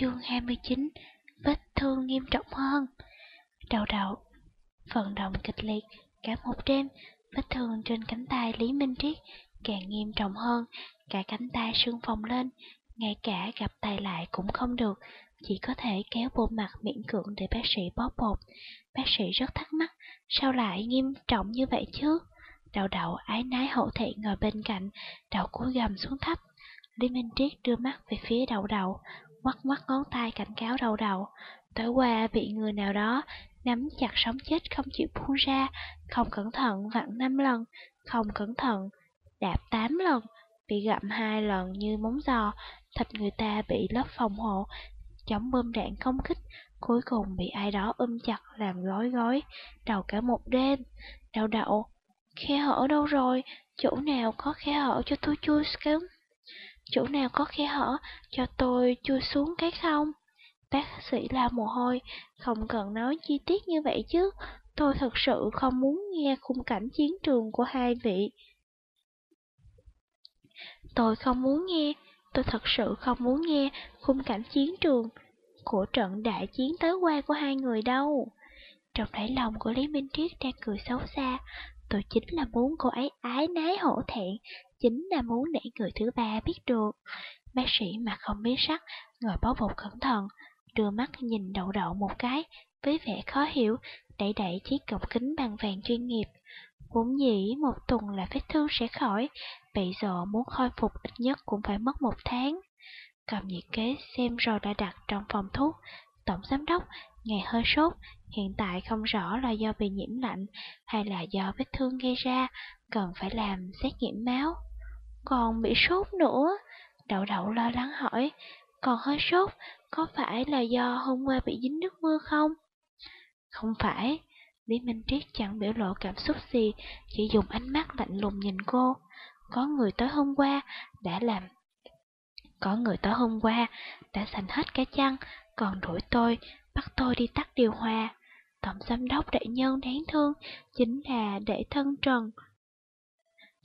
Chương 29 Vết thương nghiêm trọng hơn. Đầu đầu Vận động kịch liệt, Cả một đêm, Vết thương trên cánh tay Lý Minh Triết Càng nghiêm trọng hơn, Cả cánh tay sưng phồng lên, Ngay cả gặp tay lại cũng không được, Chỉ có thể kéo bộ mặt miễn cưỡng để bác sĩ bóp bột. Bác sĩ rất thắc mắc, Sao lại nghiêm trọng như vậy chứ? Đầu đầu ái nái hậu thị ngồi bên cạnh Đầu cúi gầm xuống thấp. Lý Minh Triết đưa mắt về phía đầu đầu ngoắc ngoắc ngón tay cảnh cáo đầu đầu. Tối qua bị người nào đó nắm chặt sống chết không chịu buông ra, không cẩn thận vặn năm lần, không cẩn thận đạp tám lần, bị gặm hai lần như móng giò, thịt người ta bị lớp phòng hộ, chống bơm đạn không kích, cuối cùng bị ai đó ôm chặt làm gói gói, đầu cả một đêm. Đầu đậu, khe hở đâu rồi, chỗ nào có khe hở cho tôi chui xuống? Chỗ nào có khe hở, cho tôi chui xuống cái không? Bác sĩ la mồ hôi, không cần nói chi tiết như vậy chứ, tôi thật sự không muốn nghe khung cảnh chiến trường của hai vị. Tôi không muốn nghe, tôi thật sự không muốn nghe khung cảnh chiến trường của trận đại chiến tới qua của hai người đâu. Trong đáy lòng của Lý Minh Triết đang cười xấu xa, tôi chính là muốn cô ấy ái nái hổ thẹn, chính là muốn để người thứ ba biết được. Bác sĩ mặt không biết sắc, ngồi bó bột cẩn thận, đưa mắt nhìn đậu đậu một cái, với vẻ khó hiểu, đẩy đẩy chiếc cọc kính bằng vàng chuyên nghiệp. Vốn dĩ một tuần là vết thương sẽ khỏi, bây giờ muốn khôi phục ít nhất cũng phải mất một tháng. Cầm nhiệt kế xem rồi đã đặt trong phòng thuốc. Tổng giám đốc, ngày hơi sốt, hiện tại không rõ là do bị nhiễm lạnh hay là do vết thương gây ra, cần phải làm xét nghiệm máu. Còn bị sốt nữa, đậu đậu lo lắng hỏi, còn hơi sốt, có phải là do hôm qua bị dính nước mưa không? Không phải, Lý Minh Triết chẳng biểu lộ cảm xúc gì, chỉ dùng ánh mắt lạnh lùng nhìn cô. Có người tới hôm qua đã làm có người tới hôm qua đã sành hết cái chăn, còn đuổi tôi, bắt tôi đi tắt điều hòa. Tổng giám đốc đại nhân đáng thương chính là để thân trần.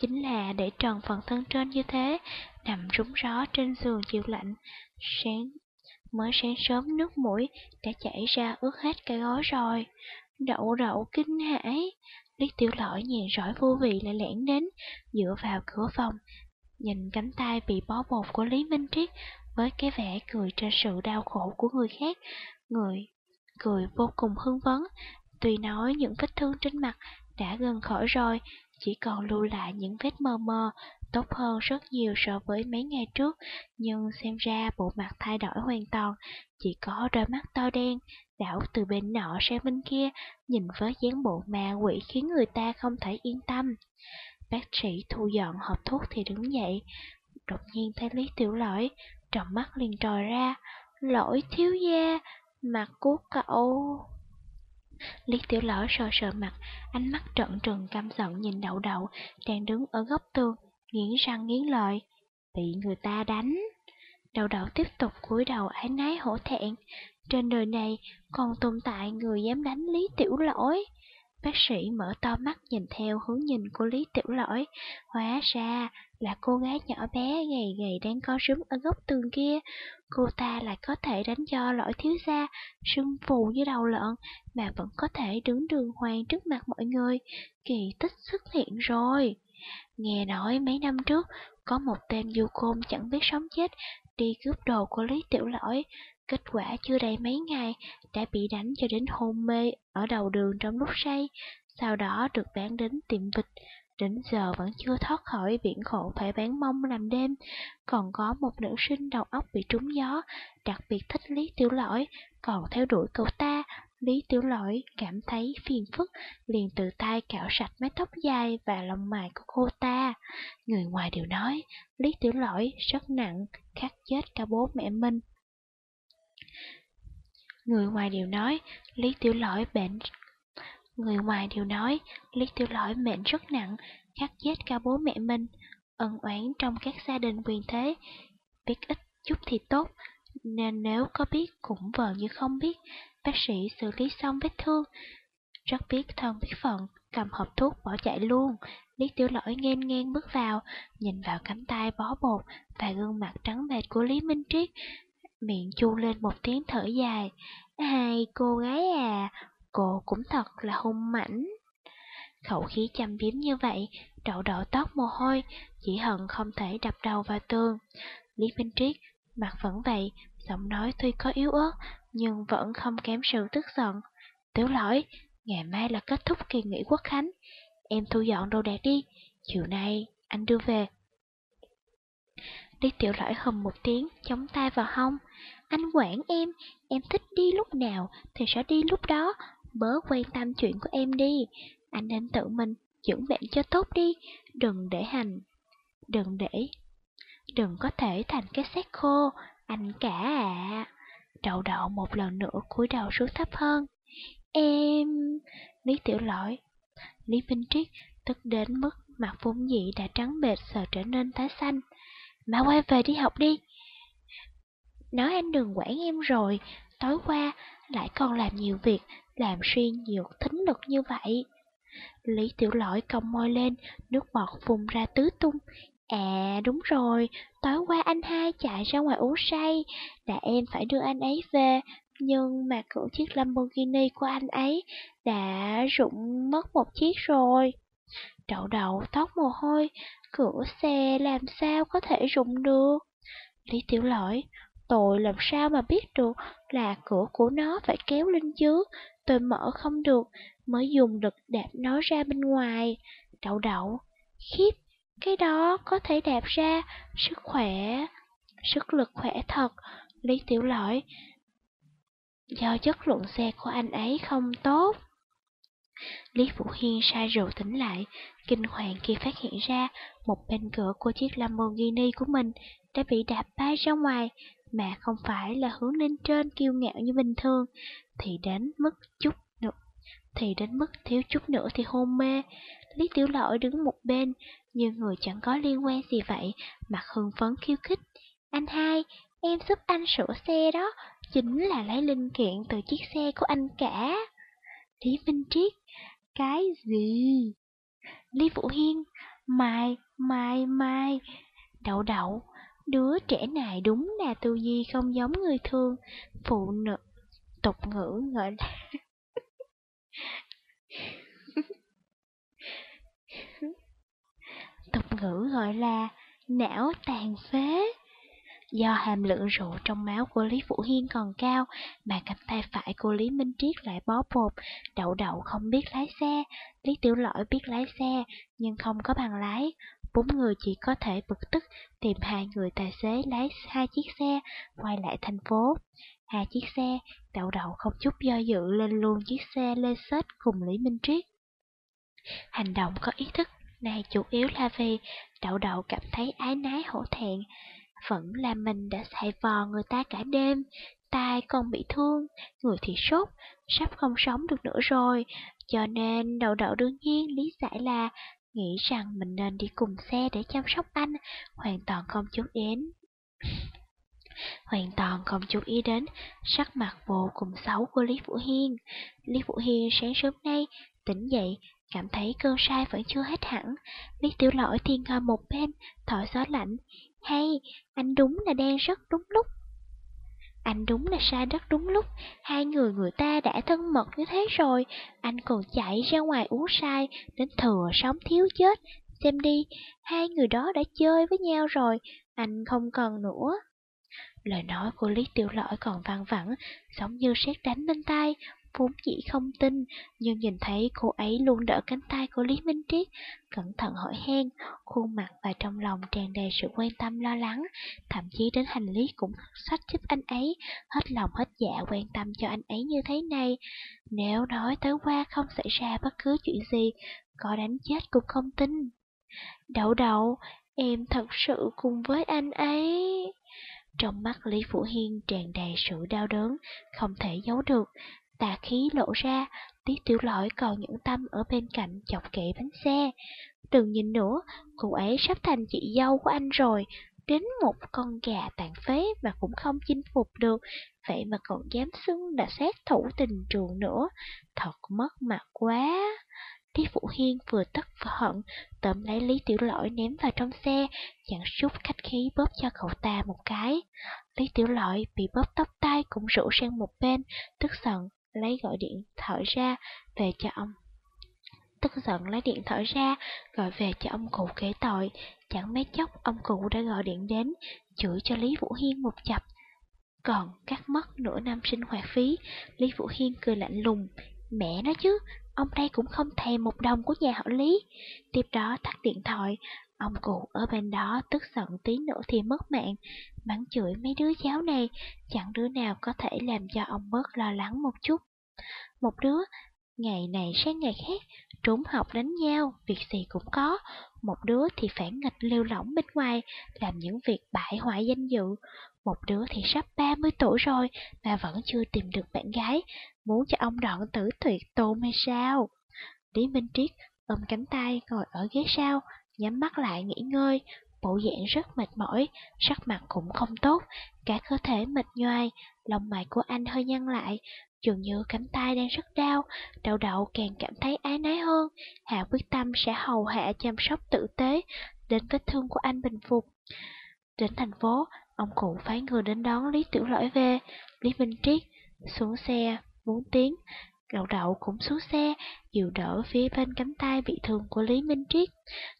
Chính là để trần phần thân trên như thế, nằm rúng gió trên giường chịu lạnh. Sáng mới sáng sớm nước mũi đã chảy ra ướt hết cái gối rồi. Đậu đậu kinh hãi. Lý tiểu lỗi nhàn rõi vô vị lại lẻn đến, dựa vào cửa phòng, nhìn cánh tay bị bó bột của Lý Minh Triết với cái vẻ cười trên sự đau khổ của người khác. Người cười vô cùng hưng phấn, tuy nói những vết thương trên mặt đã gần khỏi rồi, chỉ còn lưu lại những vết mờ mờ, tốt hơn rất nhiều so với mấy ngày trước, nhưng xem ra bộ mặt thay đổi hoàn toàn, chỉ có đôi mắt to đen, đảo từ bên nọ sang bên kia, nhìn với dáng bộ ma quỷ khiến người ta không thể yên tâm. Bác sĩ thu dọn hộp thuốc thì đứng dậy, đột nhiên thấy Lý Tiểu Lỗi, trong mắt liền trồi ra, lỗi thiếu gia, mặt của cậu... Lý Tiểu Lỗi sờ sờ mặt, ánh mắt trận trừng căm giận nhìn đậu đậu, đang đứng ở góc tường, nghiến răng nghiến lợi. Bị người ta đánh. Đậu đậu tiếp tục cúi đầu ái nái hổ thẹn. Trên đời này còn tồn tại người dám đánh Lý Tiểu Lỗi. Bác sĩ mở to mắt nhìn theo hướng nhìn của Lý Tiểu Lỗi. Hóa ra là cô gái nhỏ bé gầy gầy đang co rúm ở góc tường kia. Cô ta lại có thể đánh cho lỗi thiếu gia, sưng phù như đầu lợn, mà vẫn có thể đứng đường hoàng trước mặt mọi người. Kỳ tích xuất hiện rồi. Nghe nói mấy năm trước, có một tên du côn chẳng biết sống chết, đi cướp đồ của Lý Tiểu Lỗi. Kết quả chưa đầy mấy ngày, đã bị đánh cho đến hôn mê ở đầu đường trong lúc say, sau đó được bán đến tiệm vịt. Đến giờ vẫn chưa thoát khỏi biển khổ phải bán mông làm đêm. Còn có một nữ sinh đầu óc bị trúng gió, đặc biệt thích Lý Tiểu Lỗi, còn theo đuổi cậu ta. Lý Tiểu Lỗi cảm thấy phiền phức, liền tự tay cạo sạch mái tóc dài và lông mày của cô ta. Người ngoài đều nói, Lý Tiểu Lỗi rất nặng, khắc chết cả bố mẹ mình. Người ngoài đều nói, Lý Tiểu Lỗi bệnh Người ngoài đều nói, Lý Tiểu Lỗi mệnh rất nặng, khắc chết cả bố mẹ mình. Ân oán trong các gia đình quyền thế, biết ít chút thì tốt, nên nếu có biết cũng vờ như không biết. Bác sĩ xử lý xong vết thương, rất biết thân biết phận, cầm hộp thuốc bỏ chạy luôn. Lý Tiểu Lỗi ngang ngang bước vào, nhìn vào cánh tay bó bột và gương mặt trắng bệch của Lý Minh Triết, miệng chu lên một tiếng thở dài. Hai cô gái à, cô cũng thật là hung mảnh. Khẩu khí chăm biếm như vậy, đậu đậu tóc mồ hôi, chỉ hận không thể đập đầu vào tường. Lý Minh Triết, mặt vẫn vậy, giọng nói tuy có yếu ớt, nhưng vẫn không kém sự tức giận. Tiểu lỗi, ngày mai là kết thúc kỳ nghỉ quốc khánh. Em thu dọn đồ đạc đi, chiều nay anh đưa về. Lý tiểu lỗi hầm một tiếng, chống tay vào hông. Anh quản em, em thích đi lúc nào thì sẽ đi lúc đó, Bớ quan tâm chuyện của em đi. Anh nên tự mình dưỡng bệnh cho tốt đi, đừng để hành, đừng để, đừng có thể thành cái xác khô, anh cả ạ. À. Đậu đậu một lần nữa cúi đầu xuống thấp hơn. Em... Lý tiểu lỗi. Lý Vinh Triết tức đến mức mặt vốn dĩ đã trắng bệt giờ trở nên tái xanh. Mà quay về đi học đi. Nói anh đừng quản em rồi, tối qua lại còn làm nhiều việc, làm suy nhiều thính lực như vậy. Lý tiểu lỗi cong môi lên, nước bọt phun ra tứ tung. À đúng rồi, tối qua anh hai chạy ra ngoài uống say, đã em phải đưa anh ấy về, nhưng mà cửa chiếc Lamborghini của anh ấy đã rụng mất một chiếc rồi. Đậu đậu tóc mồ hôi, cửa xe làm sao có thể rụng được? Lý tiểu lỗi, tôi làm sao mà biết được là cửa của nó phải kéo lên chứ, tôi mở không được, mới dùng lực đạp nó ra bên ngoài. Đậu đậu, khiếp, cái đó có thể đạp ra, sức khỏe, sức lực khỏe thật. Lý tiểu lỗi, do chất lượng xe của anh ấy không tốt. Lý Phụ Hiên sai rượu tỉnh lại, kinh hoàng khi phát hiện ra một bên cửa của chiếc Lamborghini của mình đã bị đạp bay ra ngoài, mà không phải là hướng lên trên kiêu ngạo như bình thường, thì đến mức chút nữa, thì đến mức thiếu chút nữa thì hôn mê. Lý Tiểu Lỗi đứng một bên, như người chẳng có liên quan gì vậy, mặt hưng phấn khiêu khích. Anh hai, em giúp anh sửa xe đó, chính là lấy linh kiện từ chiếc xe của anh cả. Lý Minh Triết, cái gì? Lý Vũ Hiên, mai, mai, mai, đậu đậu, đứa trẻ này đúng là tư duy không giống người thường, phụ nữ, tục ngữ gọi là... tục ngữ gọi là não tàn phế. Do hàm lượng rượu trong máu của Lý Phủ Hiên còn cao, mà cánh tay phải của Lý Minh Triết lại bó bột, đậu đậu không biết lái xe, Lý Tiểu Lỗi biết lái xe, nhưng không có bằng lái. Bốn người chỉ có thể bực tức tìm hai người tài xế lái hai chiếc xe, quay lại thành phố. Hai chiếc xe, đậu đậu không chút do dự lên luôn chiếc xe lê xết cùng Lý Minh Triết. Hành động có ý thức này chủ yếu là vì đậu đậu cảm thấy ái nái hổ thẹn, vẫn là mình đã xài vò người ta cả đêm, tai còn bị thương, người thì sốt, sắp không sống được nữa rồi, cho nên đầu đậu đương nhiên lý giải là nghĩ rằng mình nên đi cùng xe để chăm sóc anh, hoàn toàn không chú ý đến. Hoàn toàn không chú ý đến sắc mặt vô cùng xấu của Lý Vũ Hiên. Lý Vũ Hiên sáng sớm nay tỉnh dậy, cảm thấy cơn sai vẫn chưa hết hẳn. Lý Tiểu Lỗi thì ngồi một bên, thổi gió lạnh, hay, anh đúng là đang rất đúng lúc. Anh đúng là sai rất đúng lúc, hai người người ta đã thân mật như thế rồi, anh còn chạy ra ngoài uống sai, đến thừa sống thiếu chết. Xem đi, hai người đó đã chơi với nhau rồi, anh không cần nữa. Lời nói của Lý Tiểu Lỗi còn vang vẳng, giống như sét đánh bên tai, vốn chỉ không tin, nhưng nhìn thấy cô ấy luôn đỡ cánh tay của Lý Minh Triết, cẩn thận hỏi han, khuôn mặt và trong lòng tràn đầy sự quan tâm lo lắng, thậm chí đến hành lý cũng sách giúp anh ấy, hết lòng hết dạ quan tâm cho anh ấy như thế này. Nếu nói tới qua không xảy ra bất cứ chuyện gì, có đánh chết cũng không tin. Đậu đậu, em thật sự cùng với anh ấy. Trong mắt Lý Phủ Hiên tràn đầy sự đau đớn, không thể giấu được, tà khí lộ ra, Tiết tiểu lỗi còn những tâm ở bên cạnh chọc kệ bánh xe. Đừng nhìn nữa, cô ấy sắp thành chị dâu của anh rồi, đến một con gà tàn phế mà cũng không chinh phục được, vậy mà còn dám xưng là sát thủ tình trường nữa, thật mất mặt quá. Lý Phụ Hiên vừa tức vừa hận, tóm lấy Lý Tiểu Lỗi ném vào trong xe, chẳng chút khách khí bóp cho cậu ta một cái. Lý Tiểu Lỗi bị bóp tóc tay cũng rủ sang một bên, tức giận, lấy gọi điện thoại ra, về cho ông. Tức giận lấy điện thoại ra, gọi về cho ông cụ kể tội. Chẳng mấy chốc ông cụ đã gọi điện đến, chửi cho Lý Vũ Hiên một chập. Còn cắt mất nửa năm sinh hoạt phí, Lý Vũ Hiên cười lạnh lùng. Mẹ nó chứ, ông đây cũng không thèm một đồng của nhà họ Lý. Tiếp đó tắt điện thoại, ông cụ ở bên đó tức giận tí nữa thì mất mạng, mắng chửi mấy đứa cháu này, chẳng đứa nào có thể làm cho ông bớt lo lắng một chút. Một đứa, ngày này sang ngày khác, trốn học đánh nhau, việc gì cũng có. Một đứa thì phản nghịch lêu lỏng bên ngoài, làm những việc bại hoại danh dự. Một đứa thì sắp 30 tuổi rồi mà vẫn chưa tìm được bạn gái, muốn cho ông đoạn tử tuyệt tôn hay sao? Lý Minh Triết ôm cánh tay ngồi ở ghế sau, nhắm mắt lại nghỉ ngơi, bộ dạng rất mệt mỏi, sắc mặt cũng không tốt, cả cơ thể mệt nhoài, lòng mày của anh hơi nhăn lại, dường như cánh tay đang rất đau, đầu đậu càng cảm thấy ái nái hơn, Hạ quyết tâm sẽ hầu hạ chăm sóc tử tế, đến vết thương của anh bình phục. Đến thành phố, ông cụ phái người đến đón Lý Tiểu Lỗi về, Lý Minh Triết xuống xe, muốn tiến, Đậu đậu cũng xuống xe, dìu đỡ phía bên cánh tay bị thương của Lý Minh Triết.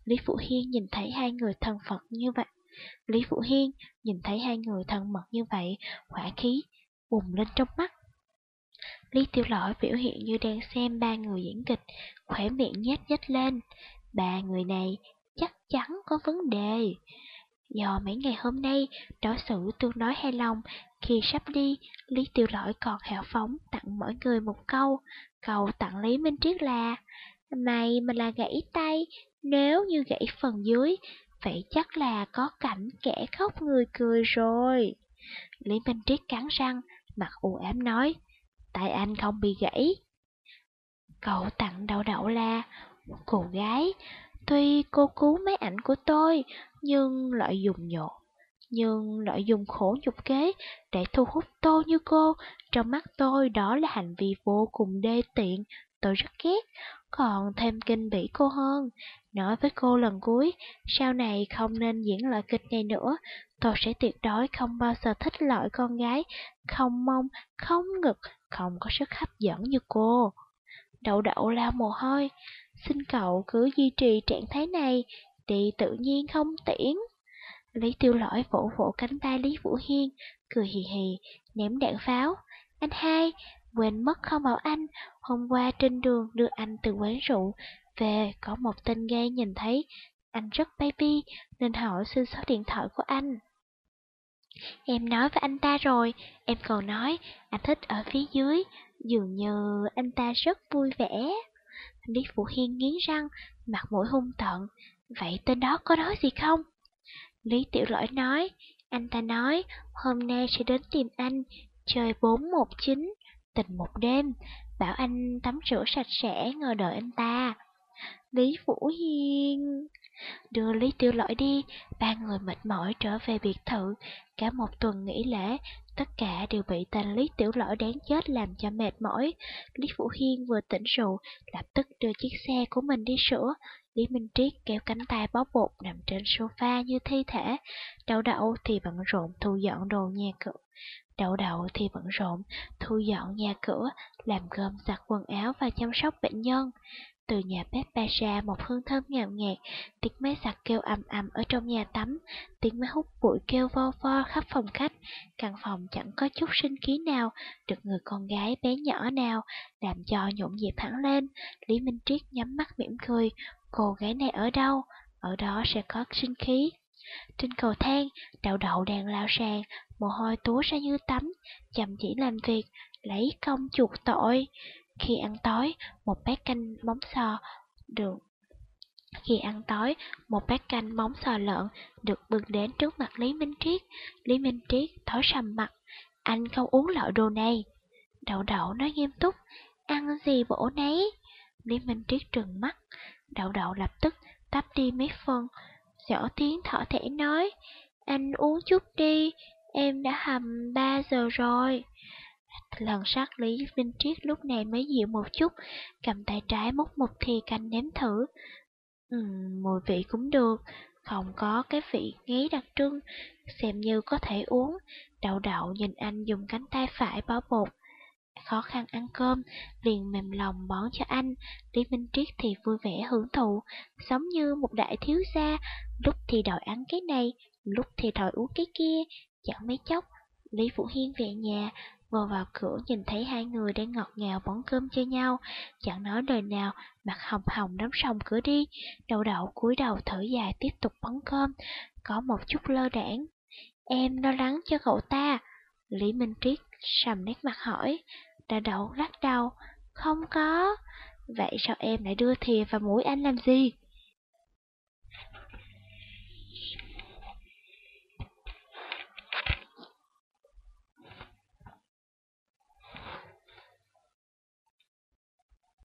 Lý Phụ Hiên nhìn thấy hai người thân Phật như vậy. Lý Phụ Hiên nhìn thấy hai người thân mật như vậy, hỏa khí bùng lên trong mắt. Lý Tiểu Lỗi biểu hiện như đang xem ba người diễn kịch, khỏe miệng nhếch nhếch lên. Ba người này chắc chắn có vấn đề. Do mấy ngày hôm nay đối xử tương đối hài lòng, khi sắp đi, Lý Tiểu Lỗi còn hào phóng tặng mỗi người một câu. cầu tặng Lý Minh Triết là Mày mà là gãy tay, nếu như gãy phần dưới, vậy chắc là có cảnh kẻ khóc người cười rồi. Lý Minh Triết cắn răng, mặt u ám nói, tại anh không bị gãy. Cậu tặng đậu đậu là, cô gái, tuy cô cứu mấy ảnh của tôi, nhưng lại dùng nhột nhưng lợi dụng khổ nhục kế để thu hút tôi như cô, trong mắt tôi đó là hành vi vô cùng đê tiện, tôi rất ghét, còn thêm kinh bỉ cô hơn. Nói với cô lần cuối, sau này không nên diễn loại kịch này nữa, tôi sẽ tuyệt đối không bao giờ thích loại con gái, không mong, không ngực, không có sức hấp dẫn như cô. Đậu đậu lao mồ hôi, xin cậu cứ duy trì trạng thái này, đi tự nhiên không tiễn. Lý tiêu lỗi vỗ vỗ cánh tay Lý Vũ Hiên, cười hì hì, ném đạn pháo. Anh hai, quên mất không bảo anh, hôm qua trên đường đưa anh từ quán rượu, về có một tên gay nhìn thấy anh rất baby, nên hỏi xin số điện thoại của anh. Em nói với anh ta rồi, em còn nói anh thích ở phía dưới, dường như anh ta rất vui vẻ. Lý Vũ Hiên nghiến răng, mặt mũi hung tận. Vậy tên đó có nói gì không? Lý Tiểu Lỗi nói, anh ta nói hôm nay sẽ đến tìm anh, chơi 419, tình một đêm, bảo anh tắm rửa sạch sẽ ngồi đợi anh ta. Lý Vũ Hiên đưa Lý Tiểu Lỗi đi, ba người mệt mỏi trở về biệt thự, cả một tuần nghỉ lễ, tất cả đều bị tên Lý Tiểu Lỗi đáng chết làm cho mệt mỏi. Lý Vũ Hiên vừa tỉnh rượu, lập tức đưa chiếc xe của mình đi sửa, Lý Minh Triết kéo cánh tay bó bột nằm trên sofa như thi thể. Đậu đậu thì bận rộn thu dọn đồ nhà cửa. Đậu đậu thì bận rộn thu dọn nhà cửa, làm cơm giặt quần áo và chăm sóc bệnh nhân. Từ nhà bếp bay ra một hương thơm ngào ngạt, tiếng máy giặt kêu ầm ầm ở trong nhà tắm, tiếng máy hút bụi kêu vo vo khắp phòng khách. Căn phòng chẳng có chút sinh khí nào, được người con gái bé nhỏ nào, làm cho nhộn nhịp hẳn lên. Lý Minh Triết nhắm mắt mỉm cười, cô gái này ở đâu? Ở đó sẽ có sinh khí. Trên cầu thang, đậu đậu đang lao sàn, mồ hôi túa ra như tắm, chậm chỉ làm việc, lấy công chuộc tội. Khi ăn tối, một bát canh móng sò được khi ăn tối, một bát canh móng sò lợn được bưng đến trước mặt Lý Minh Triết. Lý Minh Triết thói sầm mặt, anh không uống loại đồ này. Đậu đậu nói nghiêm túc, ăn gì bổ nấy. Lý Minh Triết trừng mắt, đậu đậu lập tức tắp đi mấy phần, nhỏ tiếng thở thẻ nói, anh uống chút đi, em đã hầm ba giờ rồi. Lần sát Lý Vinh Triết lúc này mới dịu một chút, cầm tay trái múc một thì canh nếm thử. Ừ, mùi vị cũng được, không có cái vị ngấy đặc trưng, xem như có thể uống. Đậu đậu nhìn anh dùng cánh tay phải bó bột, khó khăn ăn cơm, liền mềm lòng bón cho anh. Lý Minh Triết thì vui vẻ hưởng thụ, sống như một đại thiếu gia, lúc thì đòi ăn cái này, lúc thì đòi uống cái kia. Chẳng mấy chốc, Lý Vũ Hiên về nhà, ngồi vào cửa nhìn thấy hai người đang ngọt ngào bón cơm cho nhau, chẳng nói lời nào, mặt hồng hồng đóng sòng cửa đi. đầu đậu cúi đầu thở dài tiếp tục bón cơm, có một chút lơ đảng. Em lo lắng cho cậu ta. Lý Minh Triết sầm nét mặt hỏi, đậu đậu lắc đầu, không có. Vậy sao em lại đưa thìa vào mũi anh làm gì?